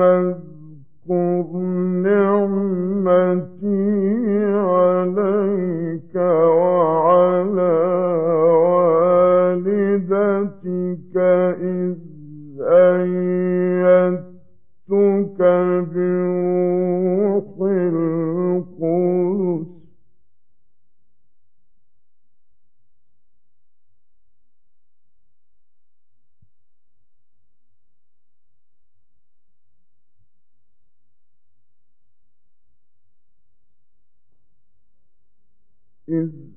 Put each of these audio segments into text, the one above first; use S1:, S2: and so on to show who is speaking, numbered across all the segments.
S1: اذكر نعمتي عليك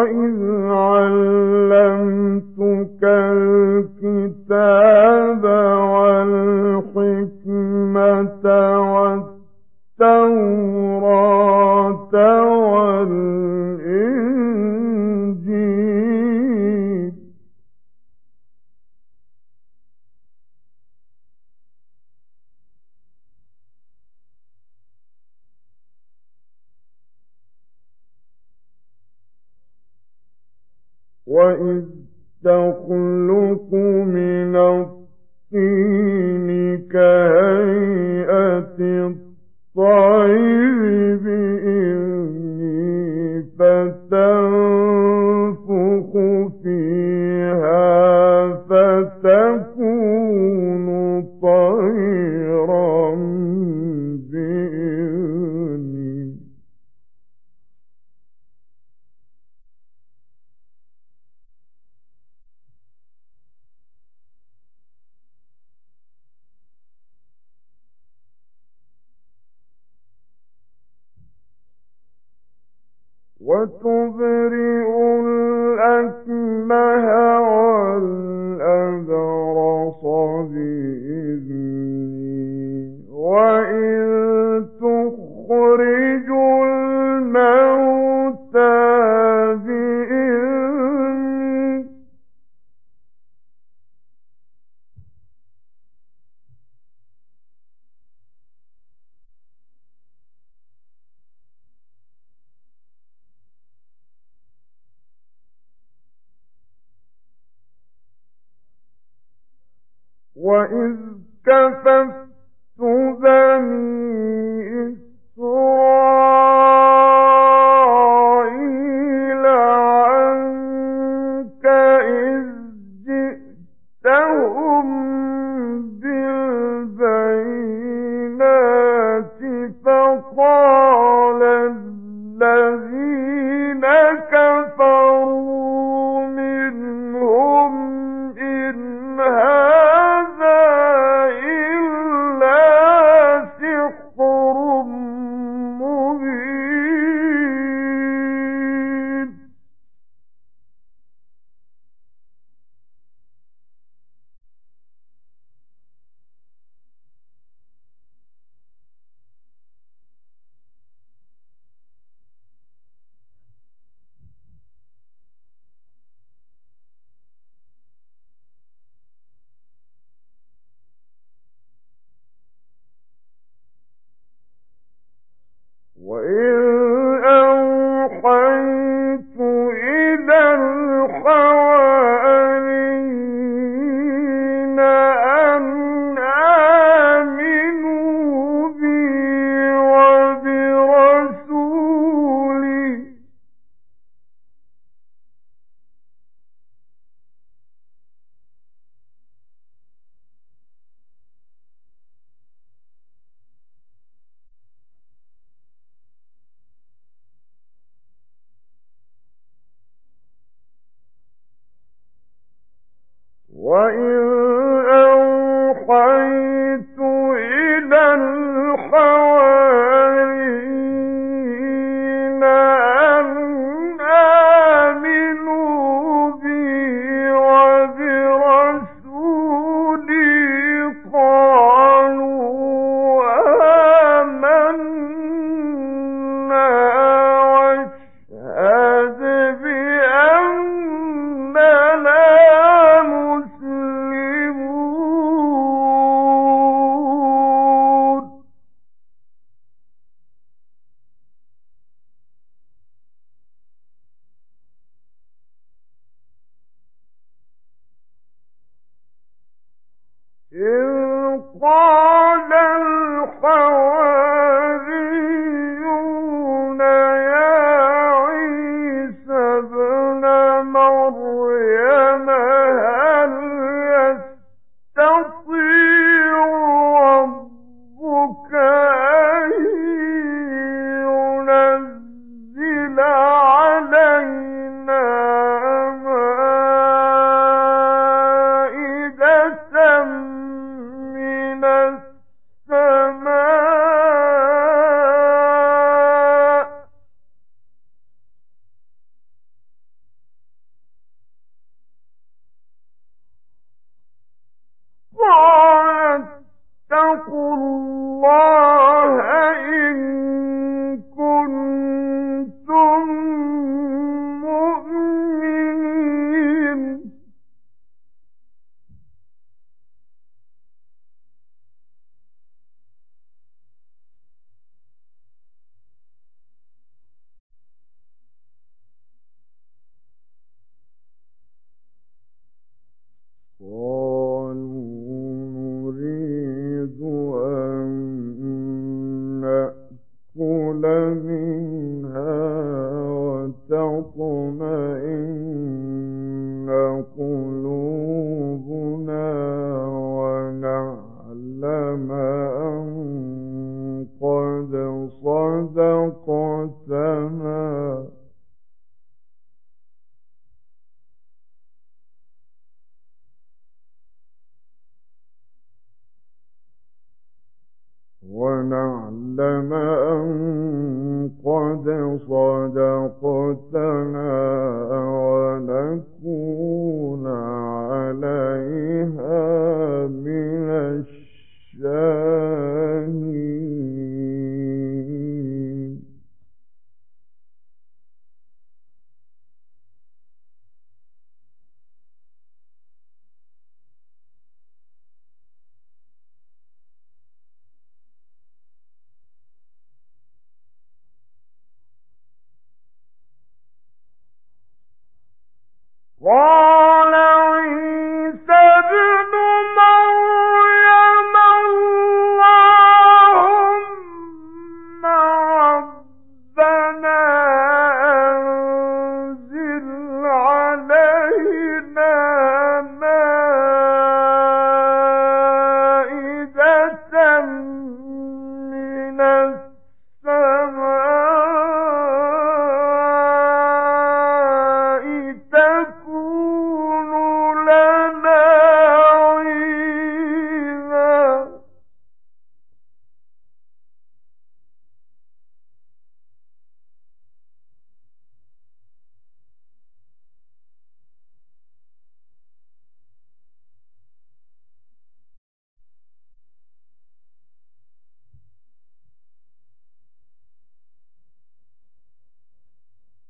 S1: وَإِذْ عَلَّمَ في وإذ كففت بني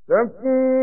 S1: تكون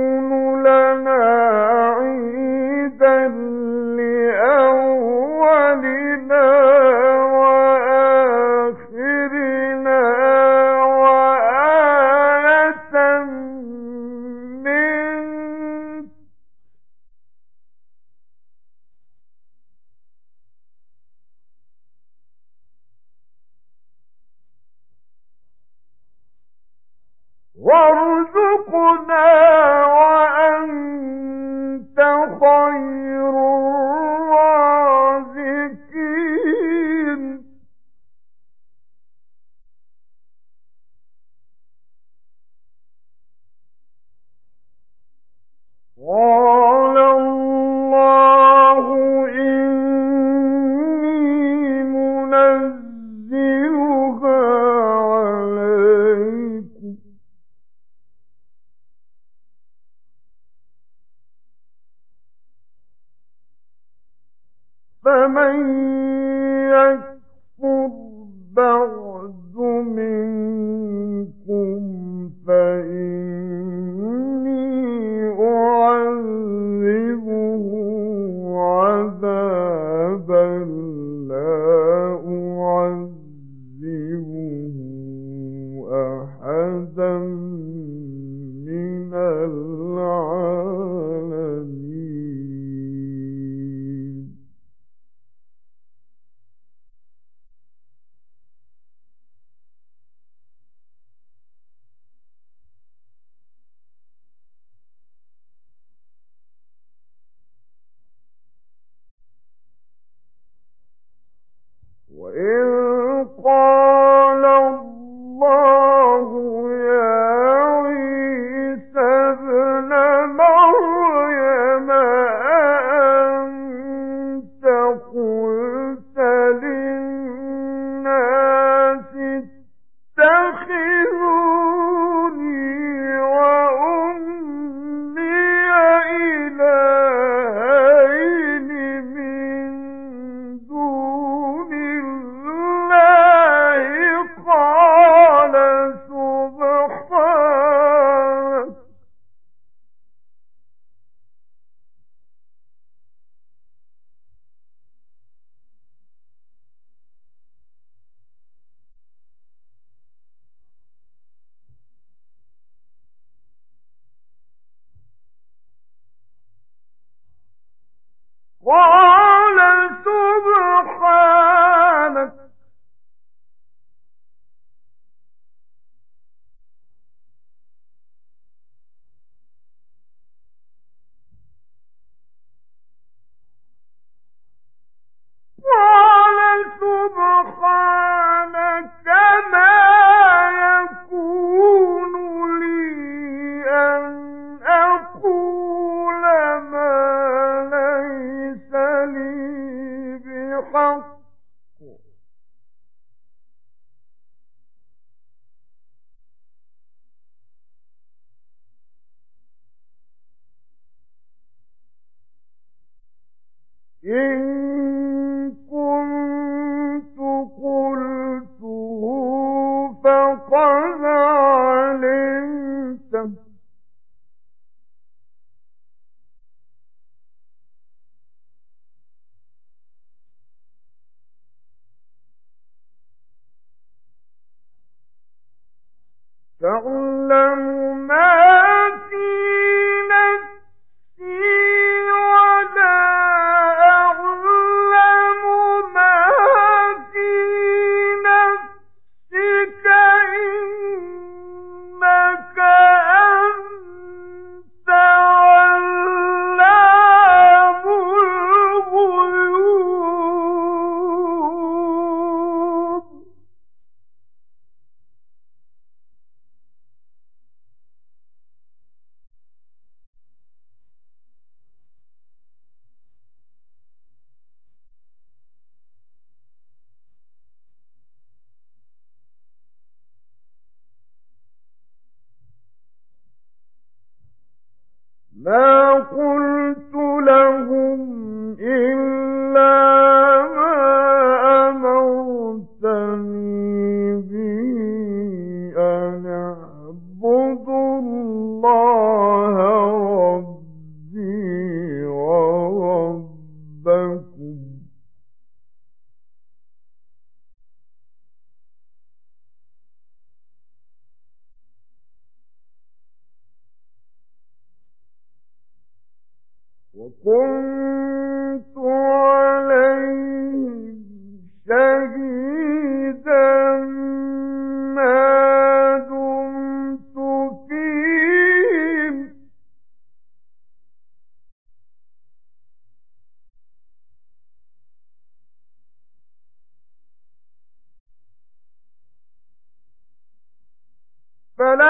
S1: Whoa. وَذَا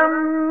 S1: رضي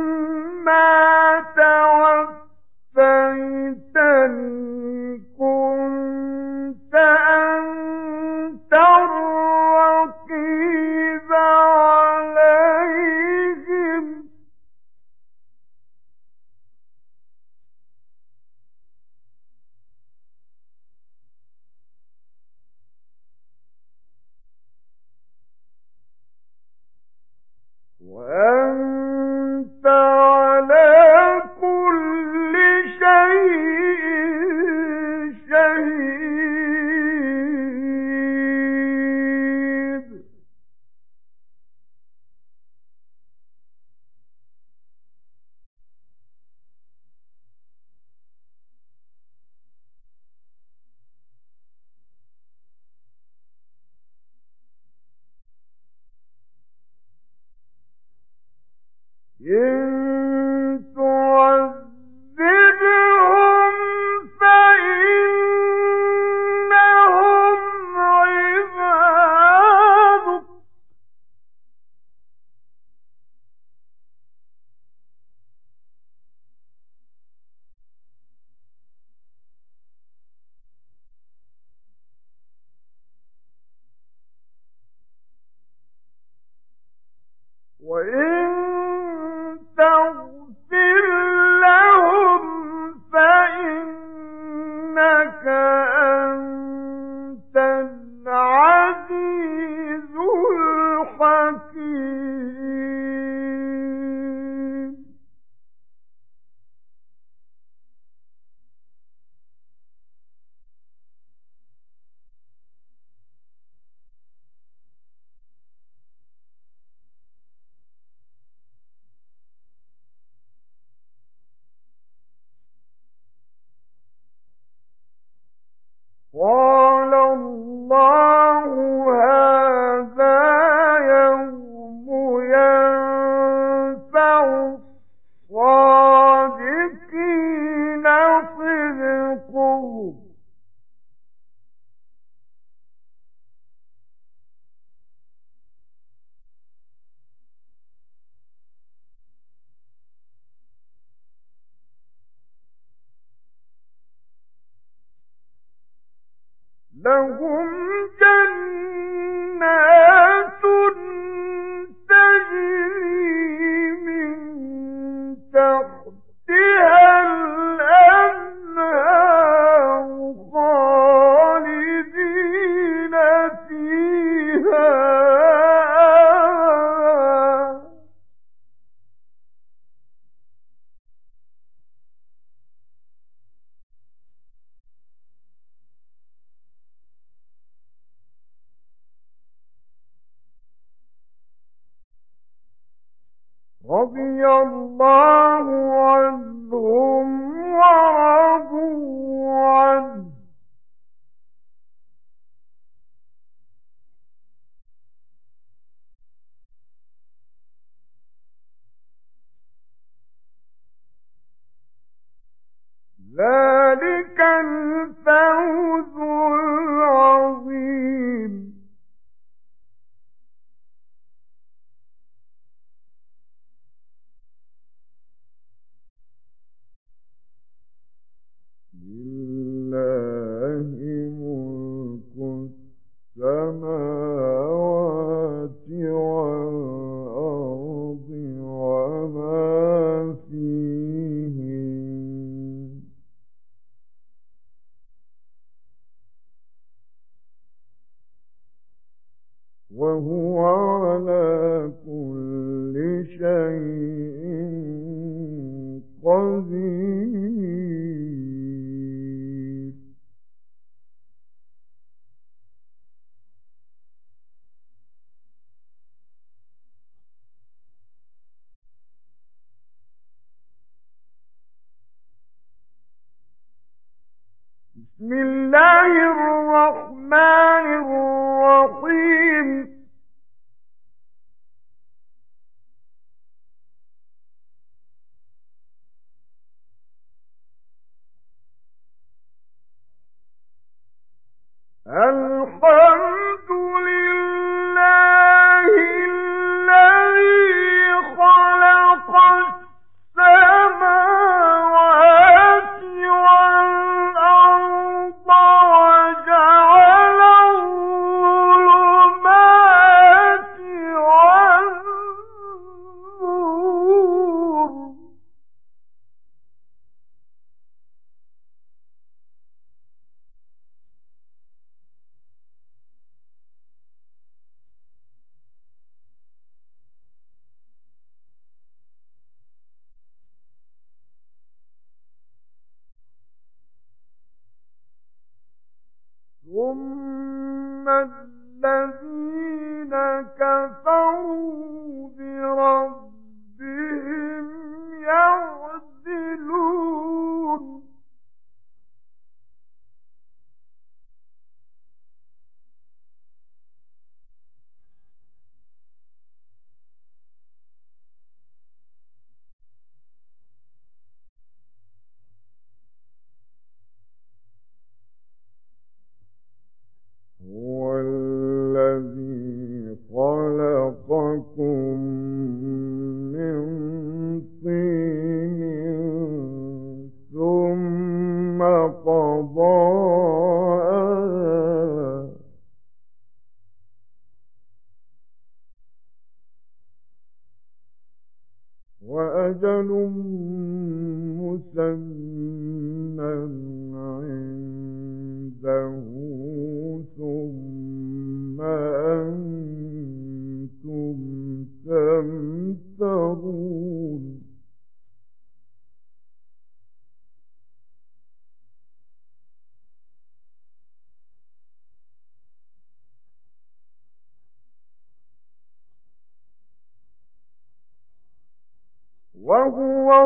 S1: كفروا بربهم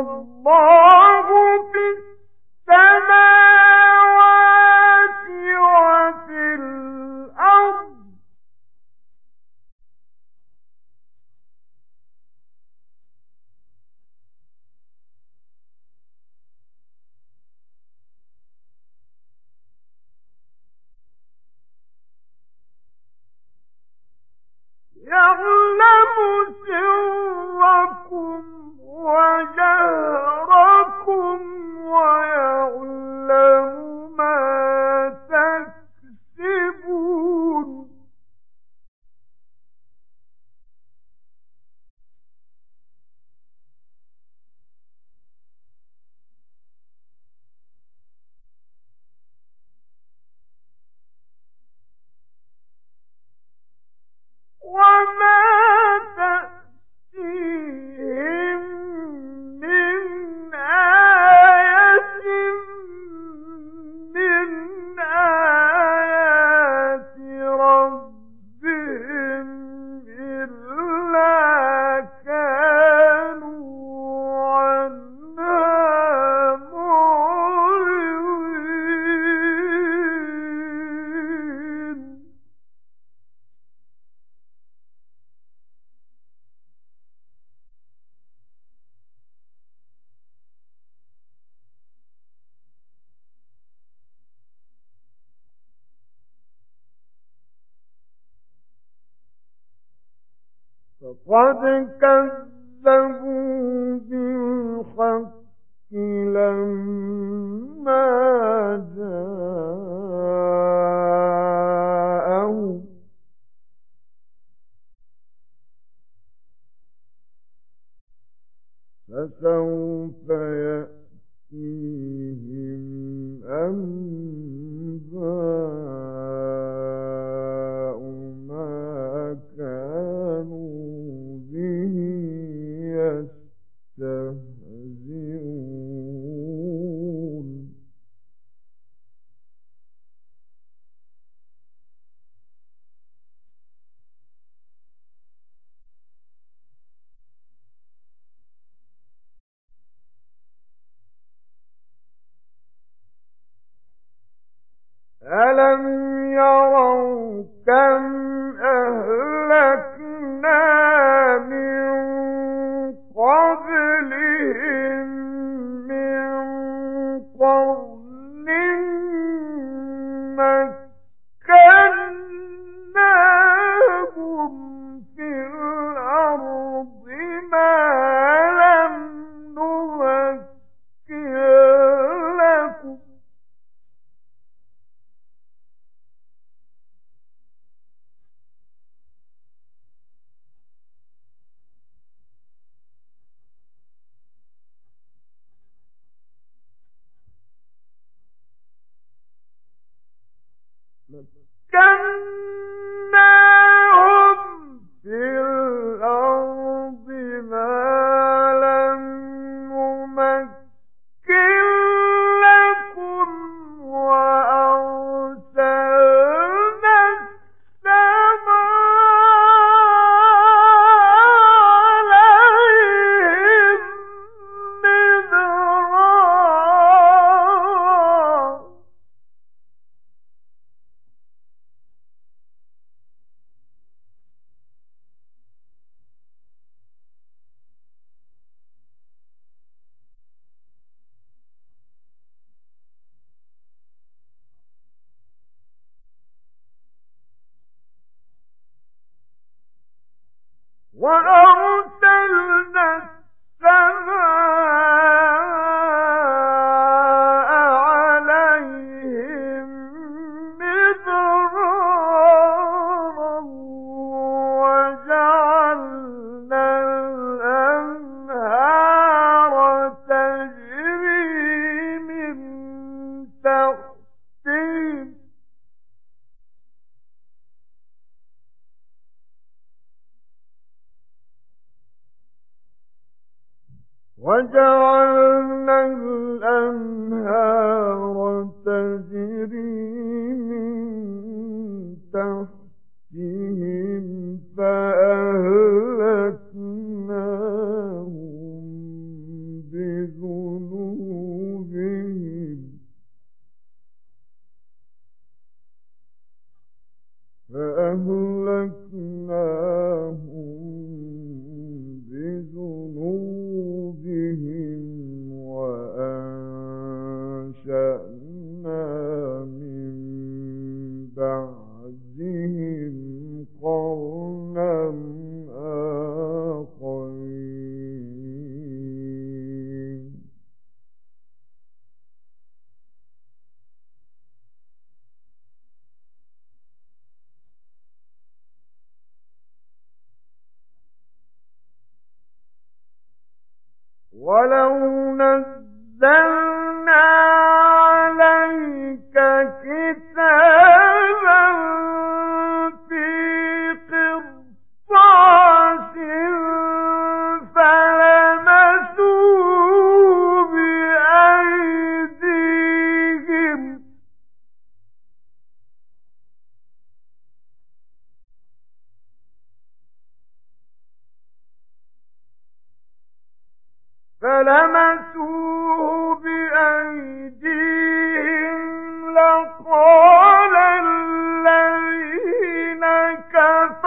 S1: Oh. فقد كذبوا بالحق لما الذين